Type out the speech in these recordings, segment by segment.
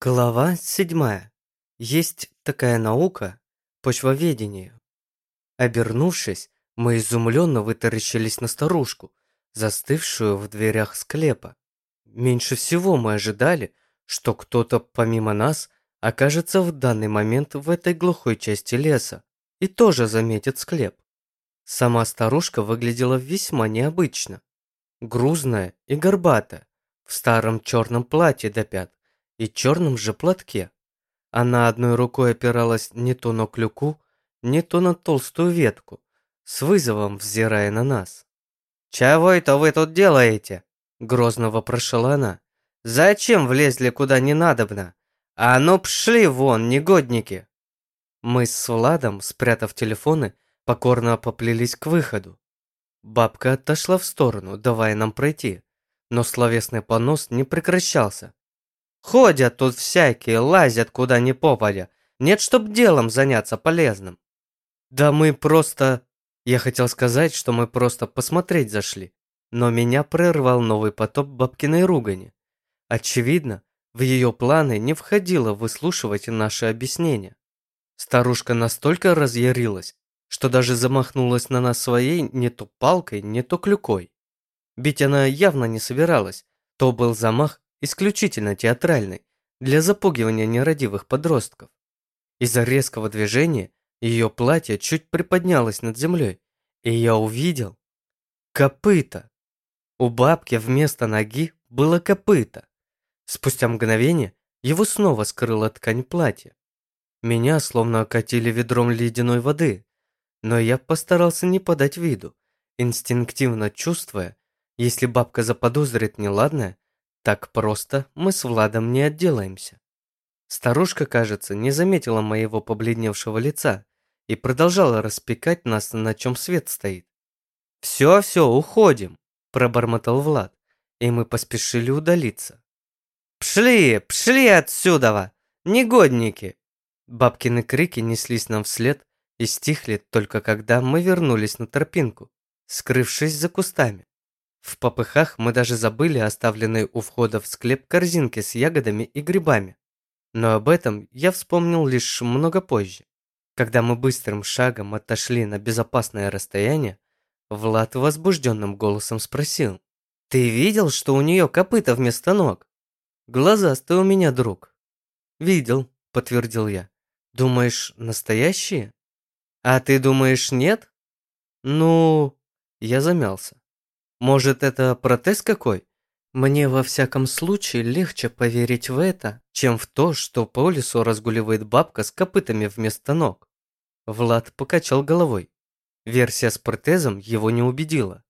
Глава седьмая. Есть такая наука – почвоведение. Обернувшись, мы изумленно вытаращились на старушку, застывшую в дверях склепа. Меньше всего мы ожидали, что кто-то помимо нас окажется в данный момент в этой глухой части леса и тоже заметит склеп. Сама старушка выглядела весьма необычно. Грузная и горбатая, в старом черном платье до пят, и черном же платке. Она одной рукой опиралась не то на клюку, не то на толстую ветку, с вызовом взирая на нас. «Чего это вы тут делаете?» – грозно вопрошала она. «Зачем влезли куда не надобно? А ну пшли вон, негодники!» Мы с Владом, спрятав телефоны, покорно поплелись к выходу. Бабка отошла в сторону, давая нам пройти, но словесный понос не прекращался. Ходят тут всякие, лазят куда ни попадя. Нет, чтоб делом заняться полезным. Да мы просто... Я хотел сказать, что мы просто посмотреть зашли. Но меня прервал новый потоп бабкиной ругани. Очевидно, в ее планы не входило выслушивать наши объяснения. Старушка настолько разъярилась, что даже замахнулась на нас своей не то палкой, не то клюкой. Бить она явно не собиралась, то был замах исключительно театральной, для запугивания нерадивых подростков. Из-за резкого движения ее платье чуть приподнялось над землей, и я увидел копыта. У бабки вместо ноги было копыто. Спустя мгновение его снова скрыла ткань платья. Меня словно окатили ведром ледяной воды, но я постарался не подать виду, инстинктивно чувствуя, если бабка заподозрит неладное, так просто мы с Владом не отделаемся. Старушка, кажется, не заметила моего побледневшего лица и продолжала распекать нас, на чем свет стоит. «Все, все, уходим», – пробормотал Влад, и мы поспешили удалиться. «Пшли, пшли отсюда, негодники!» Бабкины крики неслись нам вслед и стихли только когда мы вернулись на тропинку, скрывшись за кустами. В попыхах мы даже забыли оставленные у входа в склеп корзинки с ягодами и грибами. Но об этом я вспомнил лишь много позже. Когда мы быстрым шагом отошли на безопасное расстояние, Влад возбужденным голосом спросил. «Ты видел, что у нее копыта вместо ног?» «Глазастый у меня друг». «Видел», — подтвердил я. «Думаешь, настоящие?» «А ты думаешь, нет?» «Ну...» Я замялся. Может, это протез какой? Мне во всяком случае легче поверить в это, чем в то, что по лесу разгуливает бабка с копытами вместо ног. Влад покачал головой. Версия с протезом его не убедила.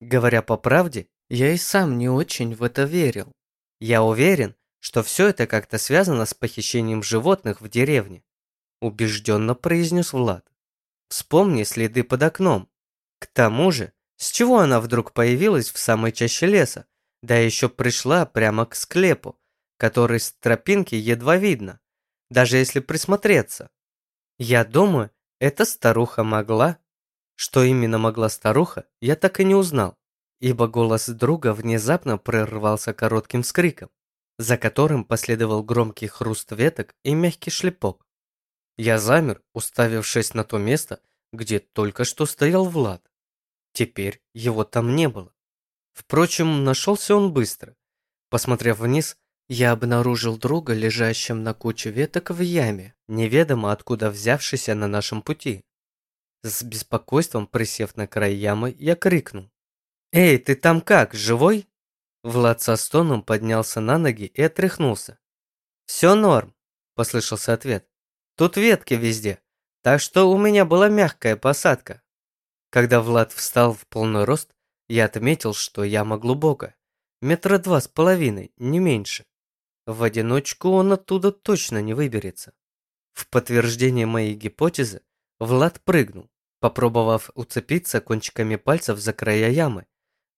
Говоря по правде, я и сам не очень в это верил. Я уверен, что все это как-то связано с похищением животных в деревне. Убежденно произнес Влад. Вспомни следы под окном. К тому же, с чего она вдруг появилась в самой чаще леса? Да еще пришла прямо к склепу, который с тропинки едва видно, даже если присмотреться. Я думаю, эта старуха могла. Что именно могла старуха, я так и не узнал, ибо голос друга внезапно прервался коротким скриком, за которым последовал громкий хруст веток и мягкий шлепок. Я замер, уставившись на то место, где только что стоял Влад. Теперь его там не было. Впрочем, нашелся он быстро. Посмотрев вниз, я обнаружил друга, лежащим на куче веток в яме, неведомо откуда взявшийся на нашем пути. С беспокойством присев на край ямы, я крикнул. «Эй, ты там как, живой?» Влад со стоном поднялся на ноги и отряхнулся. «Все норм», – послышался ответ. «Тут ветки везде, так что у меня была мягкая посадка. Когда Влад встал в полный рост, я отметил, что яма глубокая, метра два с половиной, не меньше. В одиночку он оттуда точно не выберется. В подтверждение моей гипотезы Влад прыгнул, попробовав уцепиться кончиками пальцев за края ямы,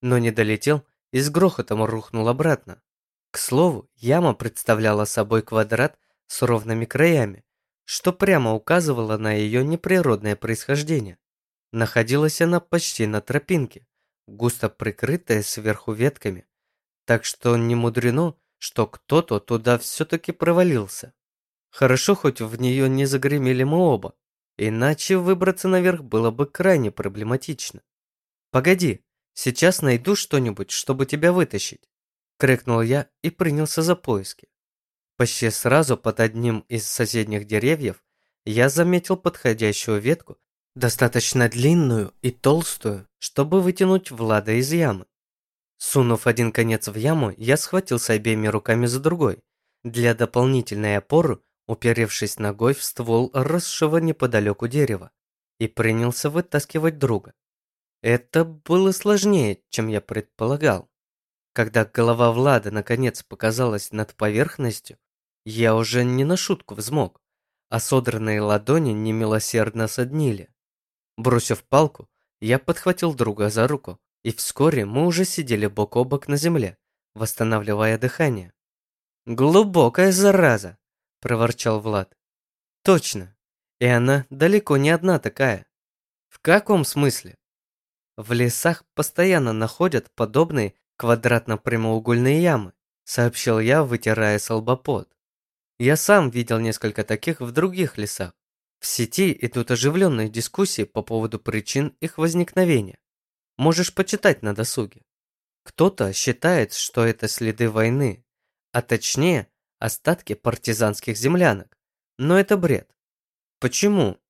но не долетел и с грохотом рухнул обратно. К слову, яма представляла собой квадрат с ровными краями, что прямо указывало на ее неприродное происхождение. Находилась она почти на тропинке, густо прикрытая сверху ветками, так что не мудрено, что кто-то туда все-таки провалился. Хорошо, хоть в нее не загремели мы оба, иначе выбраться наверх было бы крайне проблематично. «Погоди, сейчас найду что-нибудь, чтобы тебя вытащить», – крикнул я и принялся за поиски. Почти сразу под одним из соседних деревьев я заметил подходящую ветку, достаточно длинную и толстую, чтобы вытянуть Влада из ямы. Сунув один конец в яму, я схватился обеими руками за другой, для дополнительной опоры уперевшись ногой в ствол росшего неподалеку дерева, и принялся вытаскивать друга. Это было сложнее, чем я предполагал. Когда голова Влада наконец показалась над поверхностью, я уже не на шутку взмок, а содранные ладони немилосердно соднили. Бросив палку, я подхватил друга за руку, и вскоре мы уже сидели бок о бок на земле, восстанавливая дыхание. Глубокая зараза, проворчал Влад. Точно. И она далеко не одна такая. В каком смысле? В лесах постоянно находят подобные квадратно-прямоугольные ямы, сообщил я, вытирая солбопот. Я сам видел несколько таких в других лесах. В сети идут оживленные дискуссии по поводу причин их возникновения. Можешь почитать на досуге. Кто-то считает, что это следы войны, а точнее остатки партизанских землянок. Но это бред. Почему?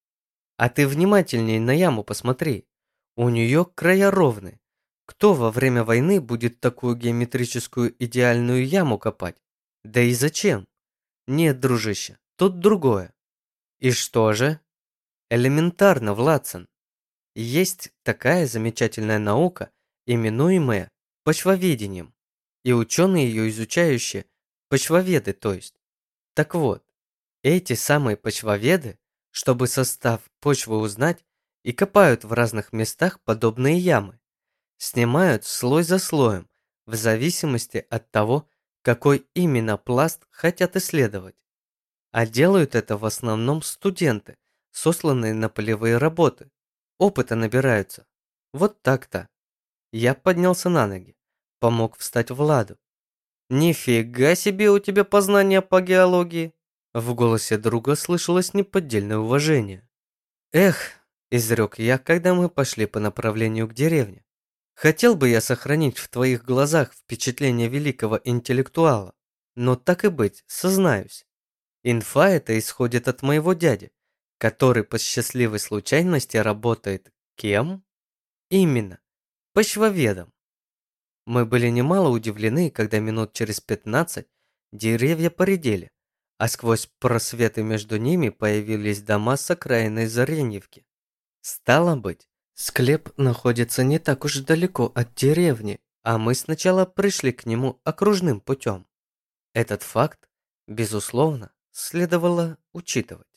А ты внимательнее на яму посмотри. У нее края ровны. Кто во время войны будет такую геометрическую идеальную яму копать? Да и зачем? Нет, дружище, тут другое. И что же? Элементарно, Владсон. Есть такая замечательная наука, именуемая почвоведением, и ученые ее изучающие Почвоведы, то есть. Так вот, эти самые почвоведы, чтобы состав почвы узнать, и копают в разных местах подобные ямы. Снимают слой за слоем, в зависимости от того, какой именно пласт хотят исследовать. А делают это в основном студенты, сосланные на полевые работы. Опыта набираются. Вот так-то. Я поднялся на ноги, помог встать Владу. «Нифига себе у тебя познания по геологии!» В голосе друга слышалось неподдельное уважение. «Эх!» – изрек я, когда мы пошли по направлению к деревне. «Хотел бы я сохранить в твоих глазах впечатление великого интеллектуала, но так и быть, сознаюсь. Инфа это исходит от моего дяди, который по счастливой случайности работает кем? Именно, почвоведом. Мы были немало удивлены, когда минут через пятнадцать деревья поредели, а сквозь просветы между ними появились дома с окраиной Зареньевки. Стало быть, склеп находится не так уж далеко от деревни, а мы сначала пришли к нему окружным путем. Этот факт, безусловно, следовало учитывать.